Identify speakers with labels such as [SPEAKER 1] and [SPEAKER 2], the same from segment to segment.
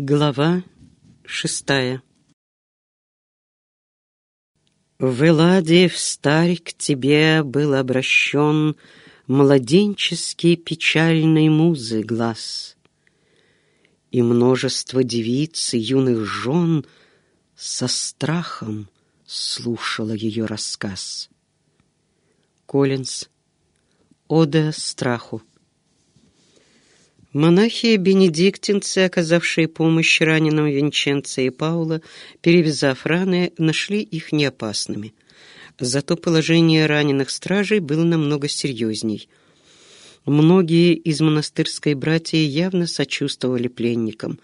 [SPEAKER 1] Глава шестая В Эладе встарь к тебе был обращен Младенческий печальной музы глаз, И множество девиц и юных жен Со страхом слушала ее рассказ. Коллинз. Ода страху. Монахи-бенедиктинцы, оказавшие помощь раненым Винченцо и Паула, перевязав раны, нашли их неопасными. Зато положение раненых стражей было намного серьезней. Многие из монастырской братьи явно сочувствовали пленникам,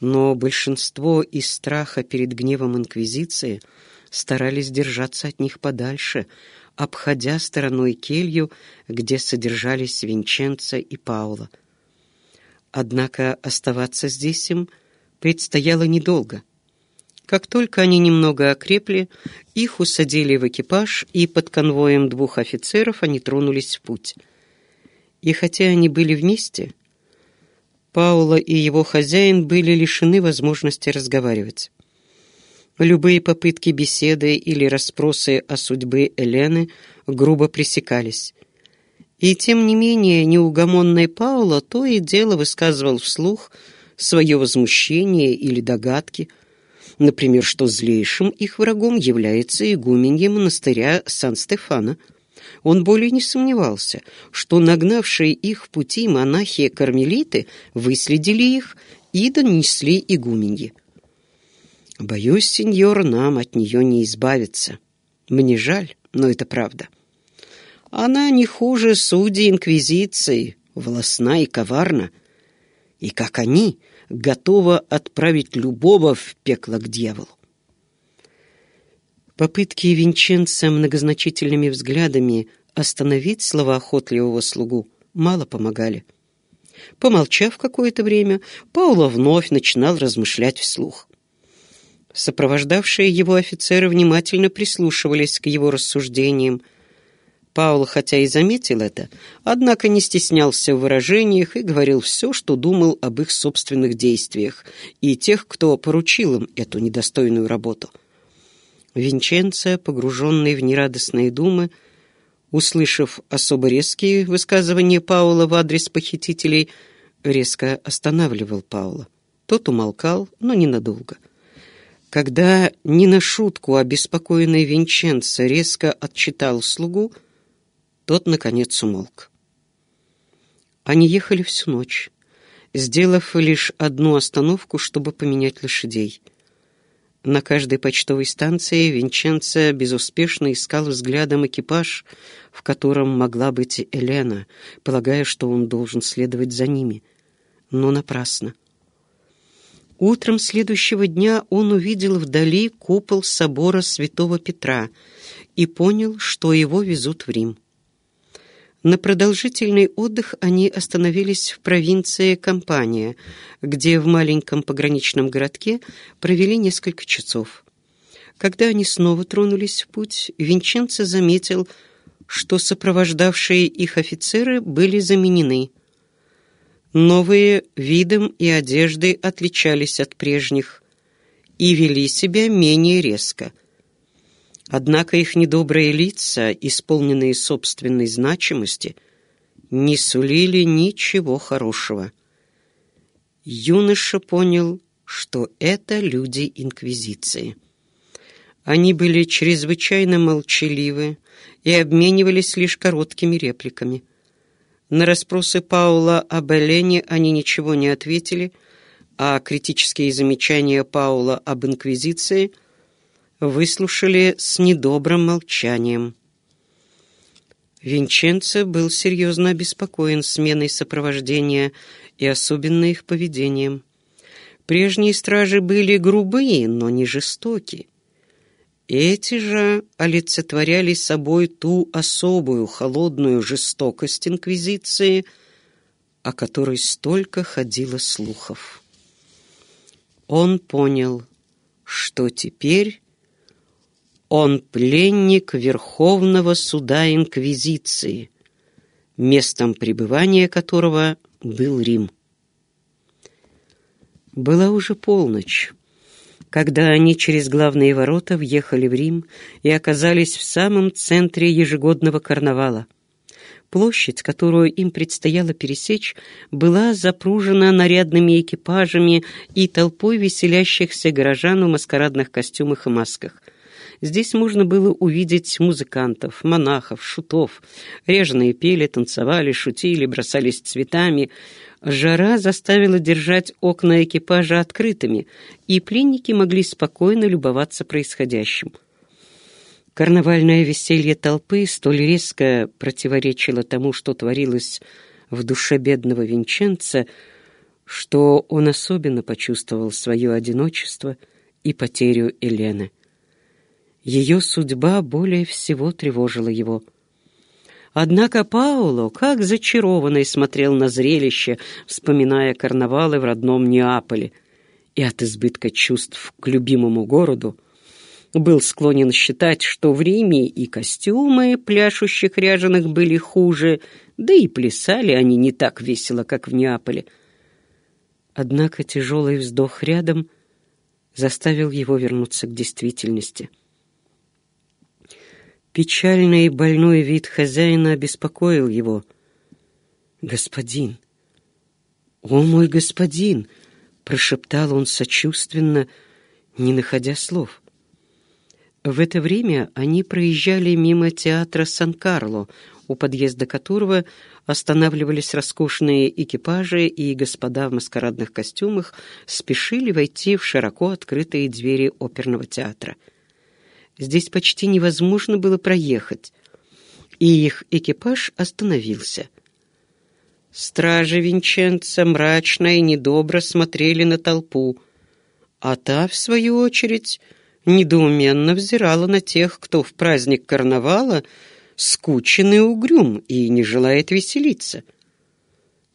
[SPEAKER 1] но большинство из страха перед гневом Инквизиции старались держаться от них подальше, обходя стороной келью, где содержались Винченцо и Паула. Однако оставаться здесь им предстояло недолго. Как только они немного окрепли, их усадили в экипаж, и под конвоем двух офицеров они тронулись в путь. И хотя они были вместе, Паула и его хозяин были лишены возможности разговаривать. Любые попытки беседы или расспросы о судьбе Элены грубо пресекались. И тем не менее неугомонный Паула то и дело высказывал вслух свое возмущение или догадки, например, что злейшим их врагом является игуменье монастыря Сан-Стефана. Он более не сомневался, что нагнавшие их в пути монахи-кармелиты выследили их и донесли игуменье. «Боюсь, сеньор, нам от нее не избавиться. Мне жаль, но это правда». Она не хуже судей Инквизиции, волосна и коварна. И как они, готова отправить любого в пекло к дьяволу. Попытки Винченца многозначительными взглядами остановить слова охотливого слугу мало помогали. Помолчав какое-то время, Паула вновь начинал размышлять вслух. Сопровождавшие его офицеры внимательно прислушивались к его рассуждениям, Паул, хотя и заметил это, однако не стеснялся в выражениях и говорил все, что думал об их собственных действиях и тех, кто поручил им эту недостойную работу. Винченцо, погруженный в нерадостные думы, услышав особо резкие высказывания Паула в адрес похитителей, резко останавливал Паула. Тот умолкал, но ненадолго. Когда не на шутку обеспокоенный Винченцо резко отчитал слугу, тот, наконец, умолк. Они ехали всю ночь, сделав лишь одну остановку, чтобы поменять лошадей. На каждой почтовой станции Винченцо безуспешно искал взглядом экипаж, в котором могла быть Елена, полагая, что он должен следовать за ними. Но напрасно. Утром следующего дня он увидел вдали купол собора святого Петра и понял, что его везут в Рим. На продолжительный отдых они остановились в провинции Кампания, где в маленьком пограничном городке провели несколько часов. Когда они снова тронулись в путь, Винченцо заметил, что сопровождавшие их офицеры были заменены. Новые видом и одеждой отличались от прежних и вели себя менее резко – Однако их недобрые лица, исполненные собственной значимости, не сулили ничего хорошего. Юноша понял, что это люди Инквизиции. Они были чрезвычайно молчаливы и обменивались лишь короткими репликами. На расспросы Паула об Элене они ничего не ответили, а критические замечания Паула об Инквизиции – выслушали с недобрым молчанием. Винченцо был серьезно обеспокоен сменой сопровождения и особенно их поведением. Прежние стражи были грубые, но не жестокие. Эти же олицетворяли собой ту особую холодную жестокость Инквизиции, о которой столько ходило слухов. Он понял, что теперь он пленник Верховного суда Инквизиции, местом пребывания которого был Рим. Была уже полночь, когда они через главные ворота въехали в Рим и оказались в самом центре ежегодного карнавала. Площадь, которую им предстояло пересечь, была запружена нарядными экипажами и толпой веселящихся горожан в маскарадных костюмах и масках. Здесь можно было увидеть музыкантов, монахов, шутов. Режные пели, танцевали, шутили, бросались цветами. Жара заставила держать окна экипажа открытыми, и пленники могли спокойно любоваться происходящим. Карнавальное веселье толпы столь резко противоречило тому, что творилось в душе бедного Винченца, что он особенно почувствовал свое одиночество и потерю Елены. Ее судьба более всего тревожила его. Однако Пауло, как зачарованный, смотрел на зрелище, вспоминая карнавалы в родном Неаполе, и от избытка чувств к любимому городу был склонен считать, что в Риме и костюмы пляшущих ряженых были хуже, да и плясали они не так весело, как в Неаполе. Однако тяжелый вздох рядом заставил его вернуться к действительности — Печальный и больной вид хозяина обеспокоил его. «Господин! О, мой господин!» — прошептал он сочувственно, не находя слов. В это время они проезжали мимо театра Сан-Карло, у подъезда которого останавливались роскошные экипажи, и господа в маскарадных костюмах спешили войти в широко открытые двери оперного театра — Здесь почти невозможно было проехать, и их экипаж остановился. Стражи Винченца мрачно и недобро смотрели на толпу, а та, в свою очередь, недоуменно взирала на тех, кто в праздник карнавала скучен и угрюм и не желает веселиться.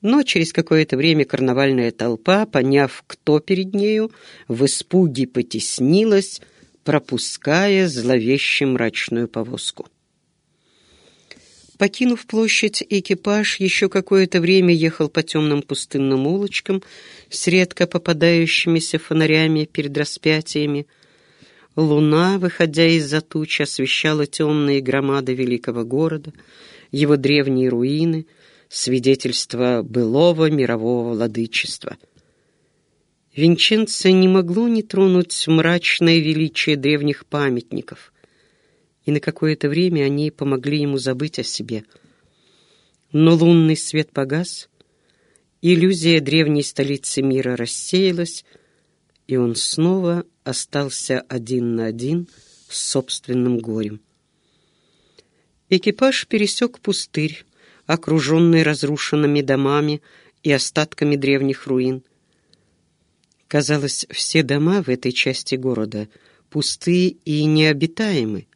[SPEAKER 1] Но через какое-то время карнавальная толпа, поняв, кто перед нею, в испуге потеснилась, пропуская зловеще мрачную повозку. Покинув площадь, экипаж еще какое-то время ехал по темным пустынным улочкам с редко попадающимися фонарями перед распятиями. Луна, выходя из-за туч, освещала темные громады великого города, его древние руины, свидетельство былого мирового владычества — Винченца не могло не тронуть мрачное величие древних памятников, и на какое-то время они помогли ему забыть о себе. Но лунный свет погас, иллюзия древней столицы мира рассеялась, и он снова остался один на один с собственным горем. Экипаж пересек пустырь, окруженный разрушенными домами и остатками древних руин — Казалось, все дома в этой части города пустые и необитаемы,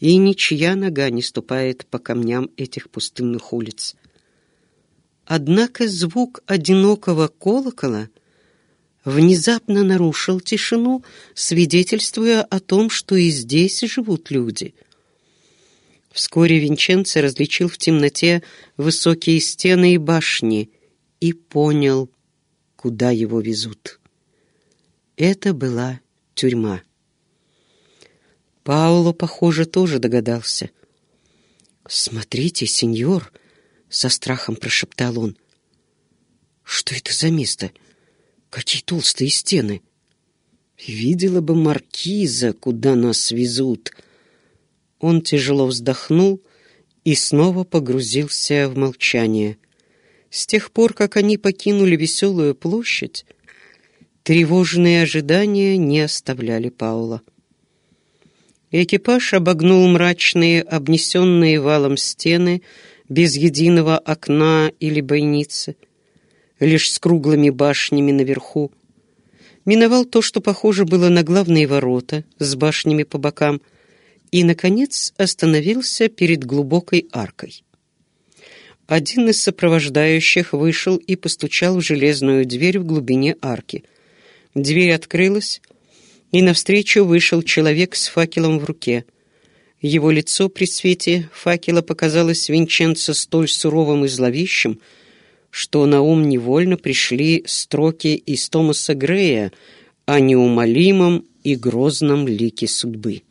[SPEAKER 1] и ничья нога не ступает по камням этих пустынных улиц. Однако звук одинокого колокола внезапно нарушил тишину, свидетельствуя о том, что и здесь живут люди. Вскоре Винченцо различил в темноте высокие стены и башни и понял, куда его везут. Это была тюрьма. Пауло, похоже, тоже догадался. «Смотрите, сеньор!» — со страхом прошептал он. «Что это за место? Какие толстые стены!» «Видела бы маркиза, куда нас везут!» Он тяжело вздохнул и снова погрузился в молчание. С тех пор, как они покинули веселую площадь, Тревожные ожидания не оставляли Паула. Экипаж обогнул мрачные, обнесенные валом стены, без единого окна или бойницы, лишь с круглыми башнями наверху. Миновал то, что похоже было на главные ворота, с башнями по бокам, и, наконец, остановился перед глубокой аркой. Один из сопровождающих вышел и постучал в железную дверь в глубине арки — Дверь открылась, и навстречу вышел человек с факелом в руке. Его лицо при свете факела показалось Винченцо столь суровым и зловещим, что на ум невольно пришли строки из Томаса Грея о неумолимом и грозном лике судьбы.